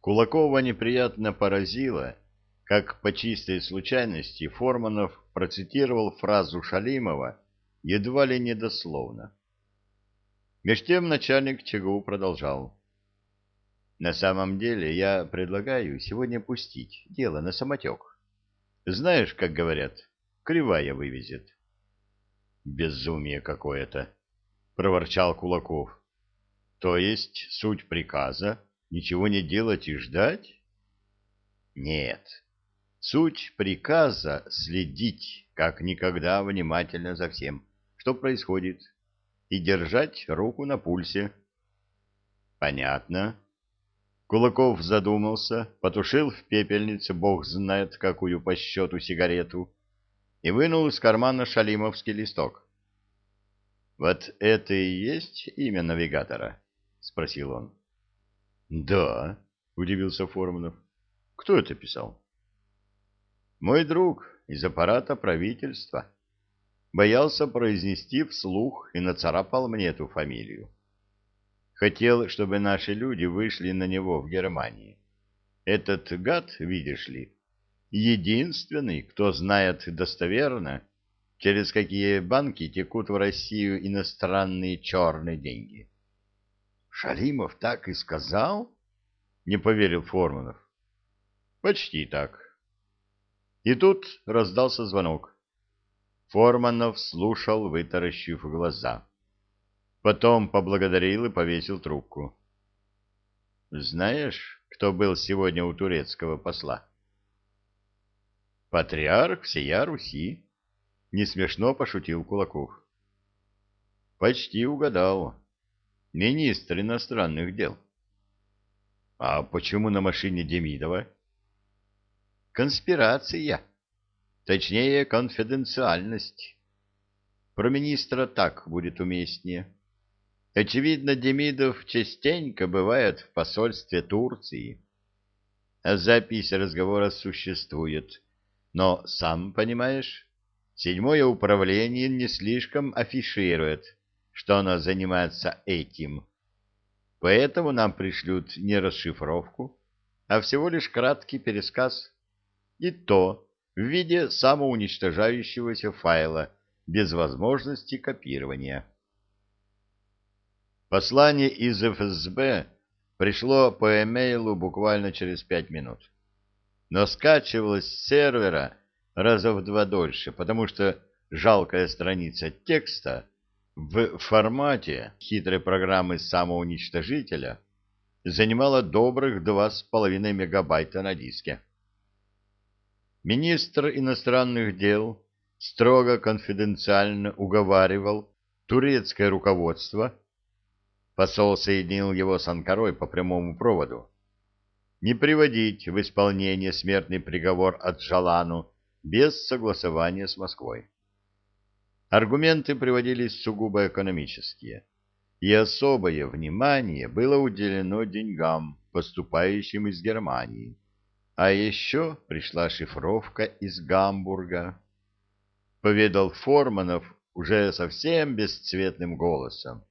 Кулакова неприятно поразило, как по чистой случайности Форманов процитировал фразу Шалимова едва ли недословно. Меж тем начальник ЧГУ продолжал. На самом деле я предлагаю сегодня пустить дело на самотек. Знаешь, как говорят, кривая вывезет. Безумие какое-то, проворчал Кулаков. То есть суть приказа ничего не делать и ждать? Нет. Суть приказа следить как никогда внимательно за всем, что происходит, и держать руку на пульсе. Понятно. Кулаков задумался, потушил в пепельнице бог знает какую по счету сигарету и вынул из кармана шалимовский листок. «Вот это и есть имя навигатора?» — спросил он. «Да», — удивился Форманов. «Кто это писал?» «Мой друг из аппарата правительства. Боялся произнести вслух и нацарапал мне эту фамилию. Хотел, чтобы наши люди вышли на него в Германии. Этот гад, видишь ли, единственный, кто знает достоверно, через какие банки текут в Россию иностранные черные деньги. Шалимов так и сказал? Не поверил Форманов. Почти так. И тут раздался звонок. Форманов слушал, вытаращив глаза. Потом поблагодарил и повесил трубку. «Знаешь, кто был сегодня у турецкого посла?» «Патриарх всея Руси», — не смешно пошутил Кулаков. «Почти угадал. Министр иностранных дел». «А почему на машине Демидова?» «Конспирация. Точнее, конфиденциальность. Про министра так будет уместнее». Очевидно, Демидов частенько бывает в посольстве Турции. Запись разговора существует. Но, сам понимаешь, седьмое управление не слишком афиширует, что оно занимается этим. Поэтому нам пришлют не расшифровку, а всего лишь краткий пересказ. И то в виде самоуничтожающегося файла без возможности копирования. Послание из ФСБ пришло по эмейлу буквально через пять минут. Но скачивалось с сервера раза в два дольше, потому что жалкая страница текста в формате хитрой программы самоуничтожителя занимала добрых два с половиной мегабайта на диске. Министр иностранных дел строго конфиденциально уговаривал турецкое руководство Посол соединил его с Анкарой по прямому проводу. Не приводить в исполнение смертный приговор от Жалану без согласования с Москвой. Аргументы приводились сугубо экономические, и особое внимание было уделено деньгам, поступающим из Германии. А еще пришла шифровка из Гамбурга. Поведал Форманов уже совсем бесцветным голосом.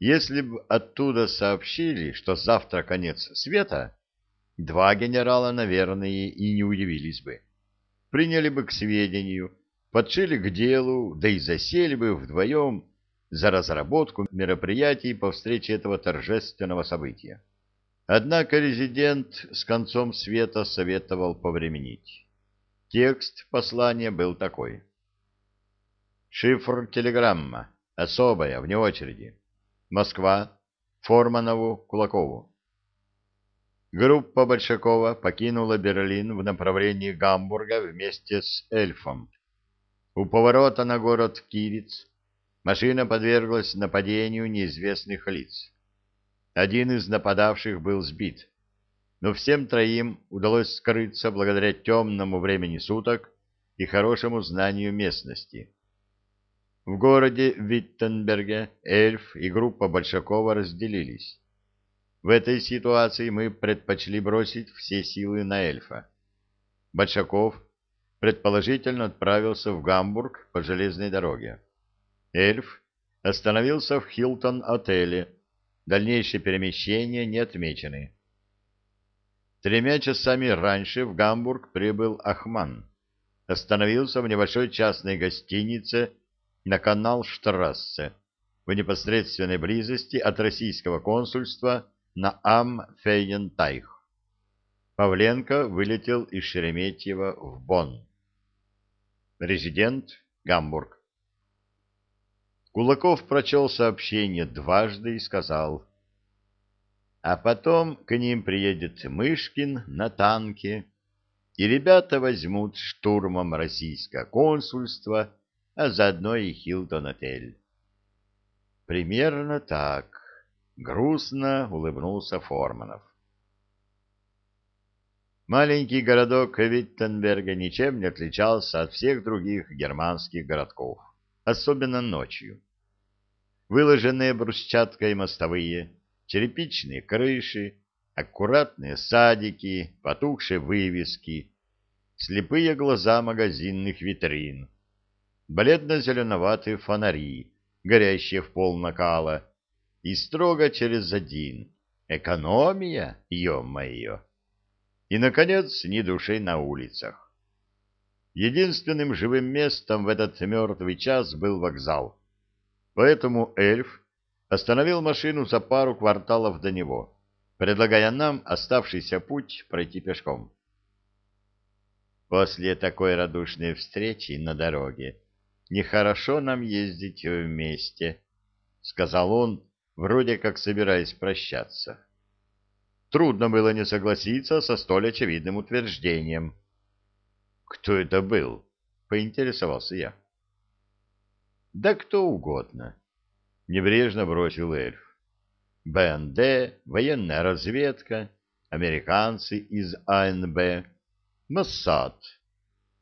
Если бы оттуда сообщили, что завтра конец света, два генерала, наверное, и не удивились бы. Приняли бы к сведению, подшили к делу, да и засели бы вдвоем за разработку мероприятий по встрече этого торжественного события. Однако резидент с концом света советовал повременить. Текст послания был такой. Шифр телеграмма, особая, вне очереди. Москва, Форманову, Кулакову. Группа Большакова покинула Берлин в направлении Гамбурга вместе с Эльфом. У поворота на город Кириц машина подверглась нападению неизвестных лиц. Один из нападавших был сбит, но всем троим удалось скрыться благодаря темному времени суток и хорошему знанию местности. В городе Виттенберге эльф и группа Большакова разделились. В этой ситуации мы предпочли бросить все силы на эльфа. Большаков предположительно отправился в Гамбург по железной дороге. Эльф остановился в Хилтон-отеле. Дальнейшие перемещения не отмечены. Тремя часами раньше в Гамбург прибыл Ахман. Остановился в небольшой частной гостинице на канал Штрассе в непосредственной близости от российского консульства на Ам-Фейнентайх. Павленко вылетел из Шереметьево в Бонн. Резидент Гамбург. Кулаков прочел сообщение дважды и сказал. А потом к ним приедет Мышкин на танке, и ребята возьмут штурмом российское консульство, а заодно и Хилтон-отель. Примерно так. Грустно улыбнулся Форманов. Маленький городок Виттенберга ничем не отличался от всех других германских городков, особенно ночью. Выложенные брусчаткой мостовые, черепичные крыши, аккуратные садики, потухшие вывески, слепые глаза магазинных витрин, бледно-зеленоватые фонари, горящие в пол накала, и строго через один. Экономия, ё-моё! И, наконец, ни души на улицах. Единственным живым местом в этот мертвый час был вокзал. Поэтому эльф остановил машину за пару кварталов до него, предлагая нам оставшийся путь пройти пешком. После такой радушной встречи на дороге нехорошо нам ездить вместе, — сказал он, вроде как собираясь прощаться. Трудно было не согласиться со столь очевидным утверждением. «Кто это был?» — поинтересовался я. «Да кто угодно», — небрежно бросил эльф. «БНД, военная разведка, американцы из АНБ, Моссад,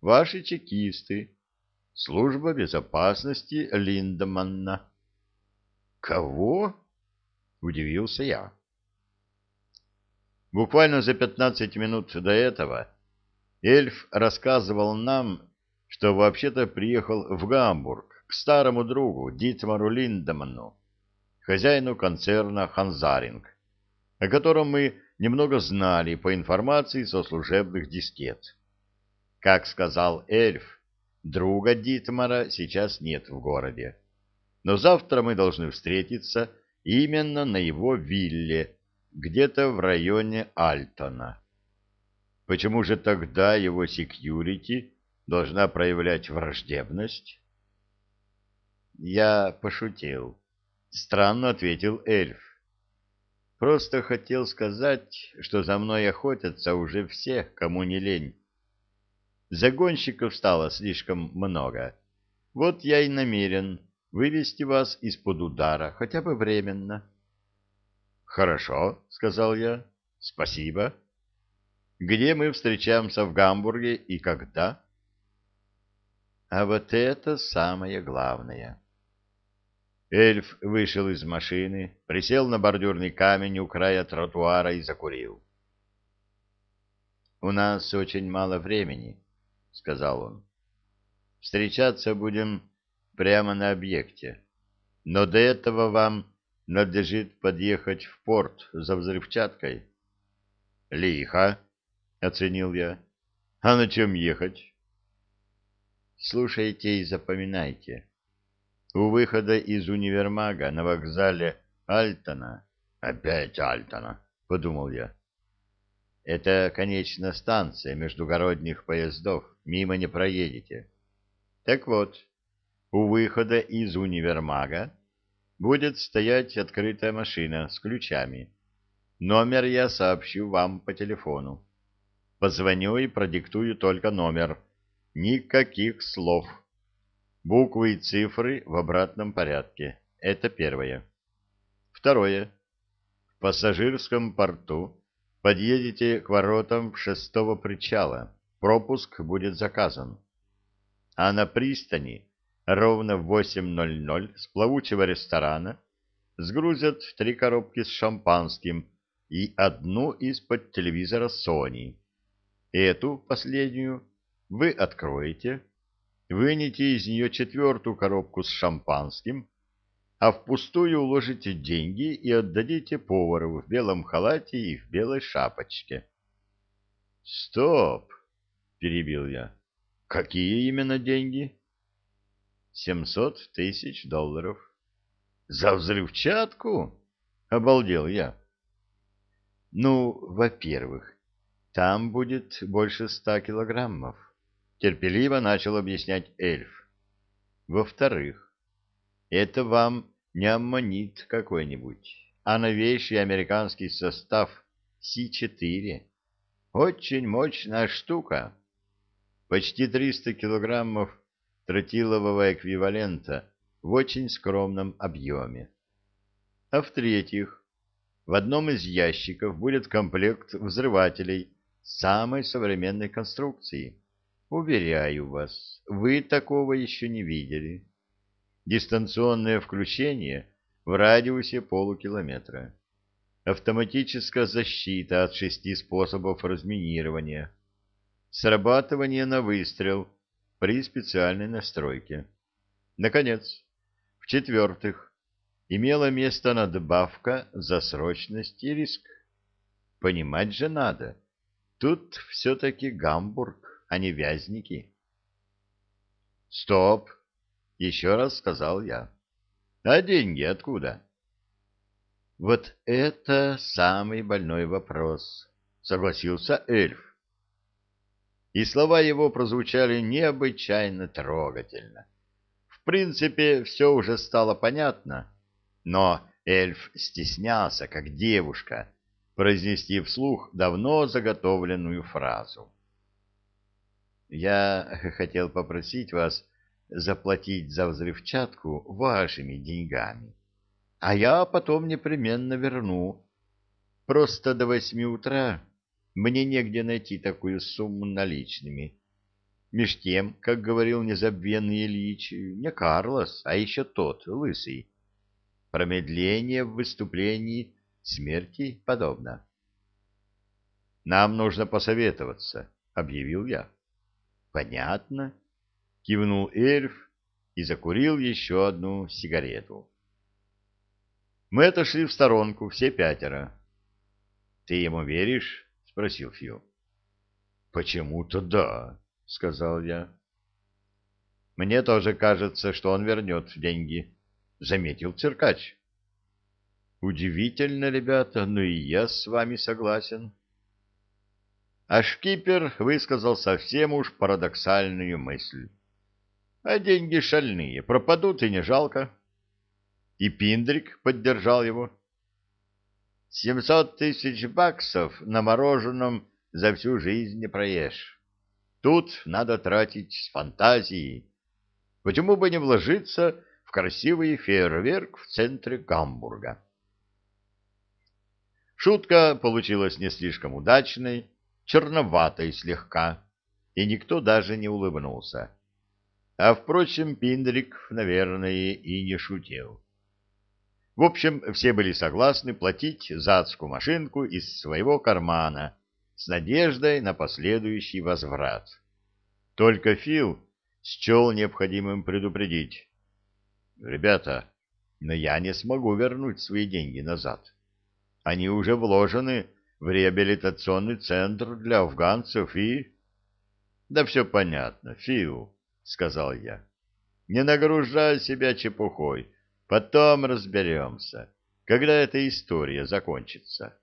ваши чекисты, служба безопасности Линдеманна». «Кого?» — удивился я. Буквально за пятнадцать минут до этого эльф рассказывал нам, что вообще-то приехал в Гамбург к старому другу Дитмару Линдеману, хозяину концерна «Ханзаринг», о котором мы немного знали по информации со служебных дискет. Как сказал эльф, друга Дитмара сейчас нет в городе, но завтра мы должны встретиться именно на его вилле, где-то в районе Альтона. Почему же тогда его секьюрити должна проявлять враждебность? Я пошутил. Странно ответил эльф. Просто хотел сказать, что за мной охотятся уже все, кому не лень. Загонщиков стало слишком много. Вот я и намерен вывести вас из-под удара, хотя бы временно. Хорошо, сказал я. Спасибо. Где мы встречаемся в Гамбурге и когда? А вот это самое главное. Эльф вышел из машины, присел на бордюрный камень у края тротуара и закурил. «У нас очень мало времени», — сказал он. «Встречаться будем прямо на объекте, но до этого вам надлежит подъехать в порт за взрывчаткой. — Лихо, — оценил я. — А на чем ехать? — Слушайте и запоминайте. У выхода из универмага на вокзале Альтона... — Опять Альтона, — подумал я. — Это, конечно, станция междугородних поездов, мимо не проедете. Так вот, у выхода из универмага будет стоять открытая машина с ключами. Номер я сообщу вам по телефону. Позвоню и продиктую только номер. Никаких слов. Буквы и цифры в обратном порядке. Это первое. Второе. В пассажирском порту подъедете к воротам шестого причала. Пропуск будет заказан. А на пристани ровно в 8.00 с плавучего ресторана сгрузят три коробки с шампанским и одну из-под телевизора Sony. Эту, последнюю, вы откроете, вынете из нее четвертую коробку с шампанским, а впустую уложите деньги и отдадите повару в белом халате и в белой шапочке. Стоп, перебил я. Какие именно деньги? Семьсот тысяч долларов. За взрывчатку? Обалдел я. Ну, во-первых, там будет больше ста килограммов. Терпеливо начал объяснять эльф. Во-вторых, это вам не аммонит какой-нибудь, а новейший американский состав Си-4. Очень мощная штука. Почти 300 килограммов тротилового эквивалента в очень скромном объеме. А в-третьих, в одном из ящиков будет комплект взрывателей самой современной конструкции. Уверяю вас, вы такого еще не видели. Дистанционное включение в радиусе полукилометра. Автоматическая защита от шести способов разминирования. Срабатывание на выстрел при специальной настройке. Наконец, в-четвертых, имела место надбавка за срочность и риск. Понимать же надо. Тут все-таки Гамбург, а не Вязники. Стоп! Еще раз сказал я. А деньги откуда? Вот это самый больной вопрос, согласился эльф. И слова его прозвучали необычайно трогательно. В принципе, все уже стало понятно, но эльф стеснялся, как девушка, произнести вслух давно заготовленную фразу. «Я хотел попросить вас заплатить за взрывчатку вашими деньгами, а я потом непременно верну. Просто до восьми утра мне негде найти такую сумму наличными. Меж тем, как говорил незабвенный Ильич, не Карлос, а еще тот, лысый. Промедление в выступлении смерти подобно. «Нам нужно посоветоваться», — объявил я. «Понятно», — кивнул эльф и закурил еще одну сигарету. Мы отошли в сторонку, все пятеро. «Ты ему веришь?» — спросил Фил. «Почему-то да», — сказал я. «Мне тоже кажется, что он вернет деньги», — заметил циркач. «Удивительно, ребята, но и я с вами согласен». А шкипер высказал совсем уж парадоксальную мысль. «А деньги шальные, пропадут и не жалко». И Пиндрик поддержал его. «Семьсот тысяч баксов на мороженом за всю жизнь не проешь. Тут надо тратить с фантазией. Почему бы не вложиться в красивый фейерверк в центре Гамбурга?» Шутка получилась не слишком удачной, черноватой слегка, и никто даже не улыбнулся. А, впрочем, Пиндрик, наверное, и не шутил. В общем, все были согласны платить за адскую машинку из своего кармана с надеждой на последующий возврат. Только Фил счел необходимым предупредить. «Ребята, но я не смогу вернуть свои деньги назад. Они уже вложены в реабилитационный центр для афганцев и... — Да все понятно, Фил, — сказал я. — Не нагружай себя чепухой, потом разберемся, когда эта история закончится.